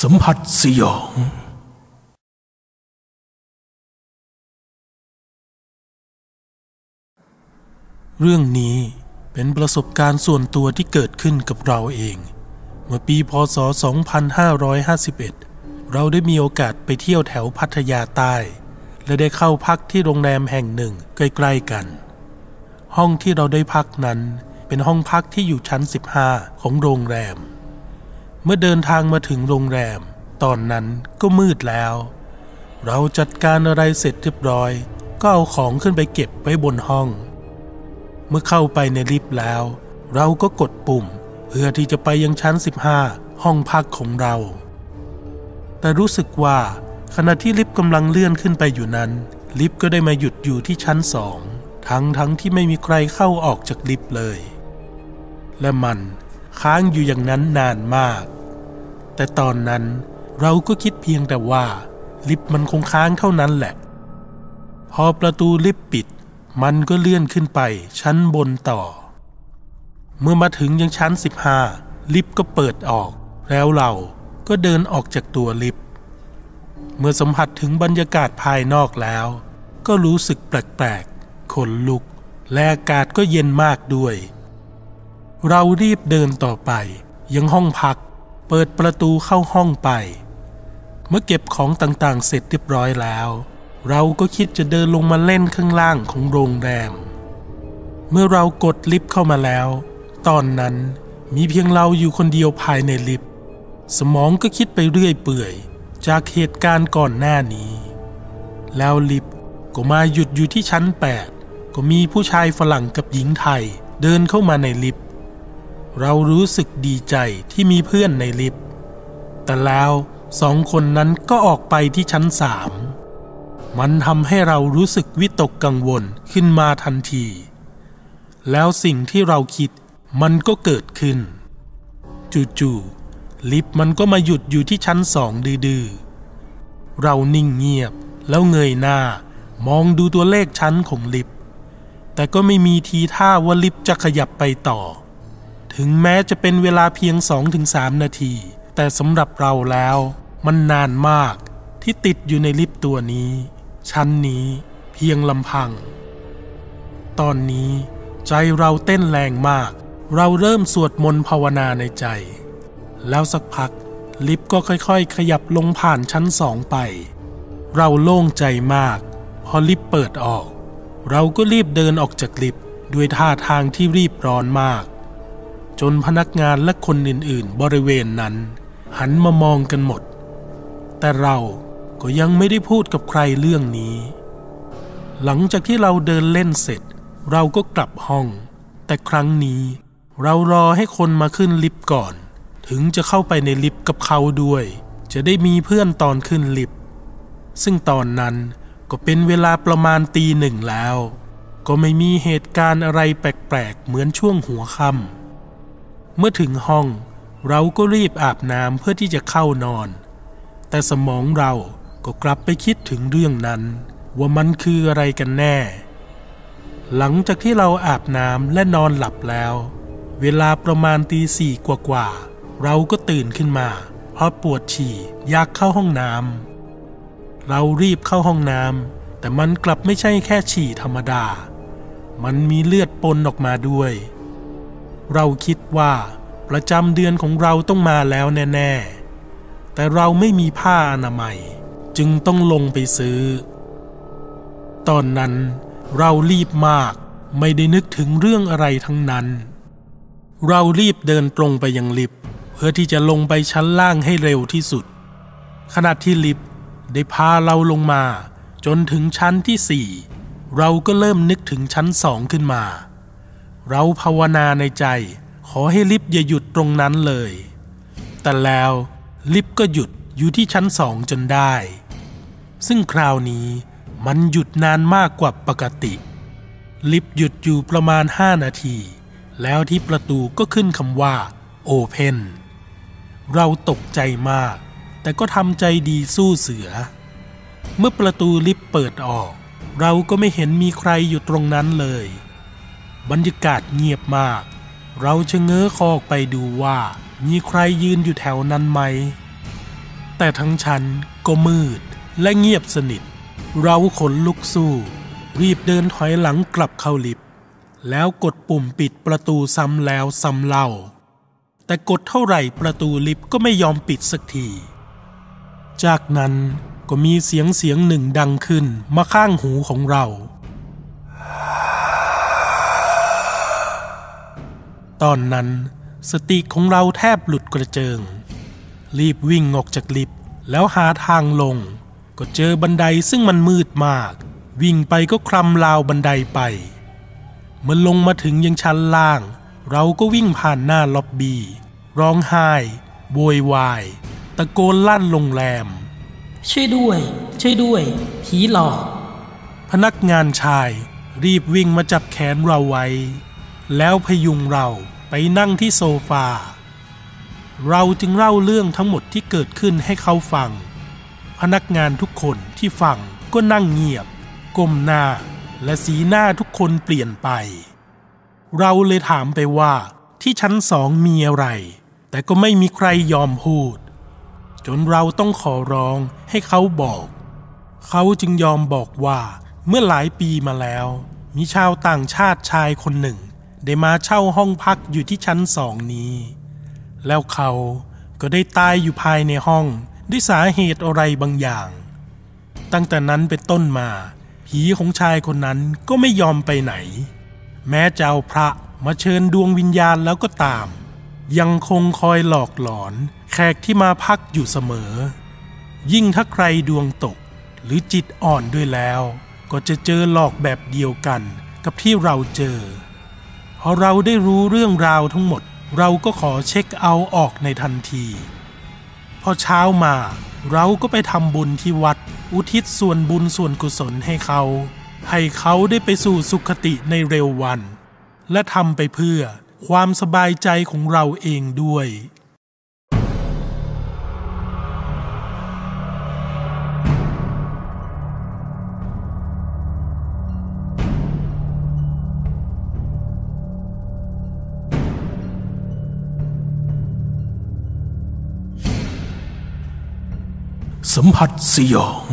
สัมผัสสยอง เรื่องนี้เป็นประสบการณ์ส่วนตัวที่เกิดขึ้นกับเราเอง เมื่อปีพศ 2551 เราได้มีโอกาสไปเที่ยวแถวพัทยาใต้ และได้เข้าพักที่โรงแรมแห่งหนึ่งใกล้ๆกัน ห้องที่เราได้พักนั้นเป็นห้องพักที่อยู่ชั้น 15 ของโรงแรม เมื่อเดินทางมาถึงโรงแรม ตอนนั้นก็มืดแล้ว เราจัดการอะไรเสร็จเรียบร้อย ก็เอาของขึ้นไปเก็บไว้บนห้อง เมื่อเข้าไปในลิฟต์แล้ว เราก็กดปุ่ม เพื่อที่จะไปยังชั้น 15 ห้องพักของเรา แต่รู้สึกว่าขณะที่ลิฟต์กำลังเลื่อนขึ้นไปอยู่นั้น ลิฟต์ก็ได้มาหยุดอยู่ที่ชั้นสองทั้งทั้งที่ไม่มีใครเข้าออกจากลิฟต์เลย และมัน ค้างอยู่อย่างนั้นนานมาก แต่ตอนนั้นเราก็คิดเพียงแต่ว่า ลิฟต์มันคงค้างเท่านั้นแหละ พอประตูลิฟต์ปิด มันก็เลื่อนขึ้นไปชั้นบนต่อ เมื่อมาถึงยังชั้น 15 ลิฟต์ก็เปิดออก แล้วเราก็เดินออกจากตัวลิฟต์เมื่อสัมผัสถึงบรรยากาศภายนอกแล้ว ก็รู้สึกแปลกๆขนลุก และอากาศก็เย็นมากด้วย เรารีบเดินต่อไป ยังห้องพัก เปิดประตูเข้าห้องไป เมื่อเก็บของต่างๆ เสร็จเรียบร้อยแล้ว เราก็คิดจะเดินลงมาเล่นข้างล่างของโรงแรม เมื่อเรากดลิฟต์เข้ามาแล้ว ตอนนั้นมีเพียงเราอยู่คนเดียวภายในลิฟต์สมองก็คิดไปเรื่อยเปื่อย จากเหตุการณ์ก่อนหน้านี้ แล้วลิฟต์ก็มาหยุดอยู่ที่ชั้น 8 ก็มีผู้ชายฝรั่งกับหญิงไทย เดินเข้ามาในลิฟต์ เรารู้สึกดีใจที่มีเพื่อนในลิฟต์ แต่แล้วสองคนนั้นก็ออกไปที่ชั้นสาม มันทำให้เรารู้สึกวิตกกังวลขึ้นมาทันที แล้วสิ่งที่เราคิดมันก็เกิดขึ้น จู่ๆลิฟต์มันก็มาหยุดอยู่ที่ชั้นสองดื้อๆ เรานิ่งเงียบแล้วเงยหน้ามองดูตัวเลขชั้นของลิฟต์ แต่ก็ไม่มีทีท่าว่าลิฟต์จะขยับไปต่อ ถึงแม้จะเป็นเวลาเพียง 2-3 นาที แต่สำหรับเราแล้วมันนานมากที่ติดอยู่ในลิฟต์ตัวนี้ ชั้นนี้เพียงลำพัง ตอนนี้ใจเราเต้นแรงมาก เราเริ่มสวดมนต์ภาวนาในใจ แล้วสักพักลิฟต์ก็ค่อยๆ ขยับลงผ่านชั้นสองไป เราโล่งใจมาก พอลิฟต์เปิดออก เราก็รีบเดินออกจากลิฟต์ด้วยท่าทางที่รีบร้อนมาก จนพนักงานและคนอื่นๆ บริเวณนั้น หันมามองกันหมด แต่เราก็ยังไม่ได้พูดกับใครเรื่องนี้ หลังจากที่เราเดินเล่นเสร็จ เราก็กลับห้อง แต่ครั้งนี้เรารอให้คนมาขึ้นลิฟต์ก่อน ถึงจะเข้าไปในลิฟต์กับเขาด้วย จะได้มีเพื่อนตอนขึ้นลิฟต์ซึ่งตอนนั้นก็เป็นเวลาประมาณตีหนึ่งแล้ว ก็ไม่มีเหตุการณ์อะไรแปลกๆ เหมือนช่วงหัวค่ำ เมื่อถึงห้องเราก็รีบอาบน้ำเพื่อที่จะเข้านอน แต่สมองเราก็กลับไปคิดถึงเรื่องนั้น ว่ามันคืออะไรกันแน่ หลังจากที่เราอาบน้ำและนอนหลับแล้ว เวลาประมาณตีสี่กว่าๆเราก็ตื่นขึ้นมา เพราะปวดฉี่อยากเข้าห้องน้ำเรารีบเข้าห้องน้ำแต่มันกลับไม่ใช่แค่ฉี่ธรรมดา มันมีเลือดปนออกมาด้วย เราคิดว่าประจำเดือนของเราต้องมาแล้วแน่ ๆ แต่เราไม่มีผ้าอนามัย จึงต้องลงไปซื้อ ตอนนั้นเรารีบมากไม่ได้นึกถึงเรื่องอะไรทั้งนั้น เรารีบเดินตรงไปยังลิฟต์เพื่อที่จะลงไปชั้นล่างให้เร็วที่สุด ขณะที่ลิฟต์ได้พาเราลงมา จนถึงชั้นที่สี่เราก็เริ่มนึกถึงชั้นสองขึ้นมา เราภาวนาในใจ ขอให้ลิฟต์อย่าหยุดตรงนั้นเลย แต่แล้วลิฟต์ก็หยุดอยู่ที่ชั้นสองจนได้ ซึ่งคราวนี้มันหยุดนานมากกว่าปกติ ลิฟต์หยุดอยู่ประมาณ 5 นาที แล้วที่ประตูก็ขึ้นคำว่า Open เราตกใจมาก แต่ก็ทำใจดีสู้เสือ เมื่อประตูลิฟต์เปิดออก เราก็ไม่เห็นมีใครอยู่ตรงนั้นเลย บรรยากาศเงียบมาก เราชะเง้อคอออกไปดูว่ามีใครยืนอยู่แถวนั้นไหม แต่ทั้งชั้นก็มืดและเงียบสนิท เราขนลุกสู้ รีบเดินถอยหลังกลับเข้าลิฟต์แล้วกดปุ่มปิดประตูซ้ำแล้วซ้ำเล่า แต่กดเท่าไหร่ประตูลิฟต์ก็ไม่ยอมปิดสักที จากนั้นก็มีเสียงเสียงหนึ่งดังขึ้นมาข้างหูของเรา ตอนนั้นสติของเราแทบหลุดกระเจิง รีบวิ่งออกจากลิฟต์แล้วหาทางลง ก็เจอบันไดซึ่งมันมืดมาก วิ่งไปก็คลำราวบันไดไป เมื่อลงมาถึงยังชั้นล่าง เราก็วิ่งผ่านหน้าล็อบบี้ร้องไห้โวยวาย ตะโกนลั่นโรงแรม ช่วยด้วย ช่วยด้วย ผีหลอก พนักงานชายรีบวิ่งมาจับแขนเราไว้ แล้วพยุงเราไปนั่งที่โซฟา เราจึงเล่าเรื่องทั้งหมดที่เกิดขึ้นให้เขาฟัง พนักงานทุกคนที่ฟังก็นั่งเงียบก้มหน้าและสีหน้าทุกคนเปลี่ยนไป เราเลยถามไปว่าที่ชั้นสองมีอะไร แต่ก็ไม่มีใครยอมพูด จนเราต้องขอร้องให้เขาบอก เขาจึงยอมบอกว่าเมื่อหลายปีมาแล้ว มีชาวต่างชาติชายคนหนึ่ง ได้มาเช่าห้องพักอยู่ที่ชั้นสองนี้ แล้วเขาก็ได้ตายอยู่ภายในห้องด้วยสาเหตุอะไรบางอย่าง ตั้งแต่นั้นเป็นต้นมา ผีของชายคนนั้นก็ไม่ยอมไปไหน แม้จะเอาพระมาเชิญดวงวิญญาณแล้วก็ตาม ยังคงคอยหลอกหลอน แขกที่มาพักอยู่เสมอ ยิ่งถ้าใครดวงตกหรือจิตอ่อนด้วยแล้ว ก็จะเจอหลอกแบบเดียวกันกับที่เราเจอ พอเราได้รู้เรื่องราวทั้งหมด เราก็ขอเช็คเอาท์ออกในทันที พอเช้ามา เราก็ไปทำบุญที่วัด อุทิศส่วนบุญส่วนกุศลให้เขา ให้เขาได้ไปสู่สุขติในเร็ววัน และทำไปเพื่อความสบายใจของเราเองด้วย สัมผัสสยอง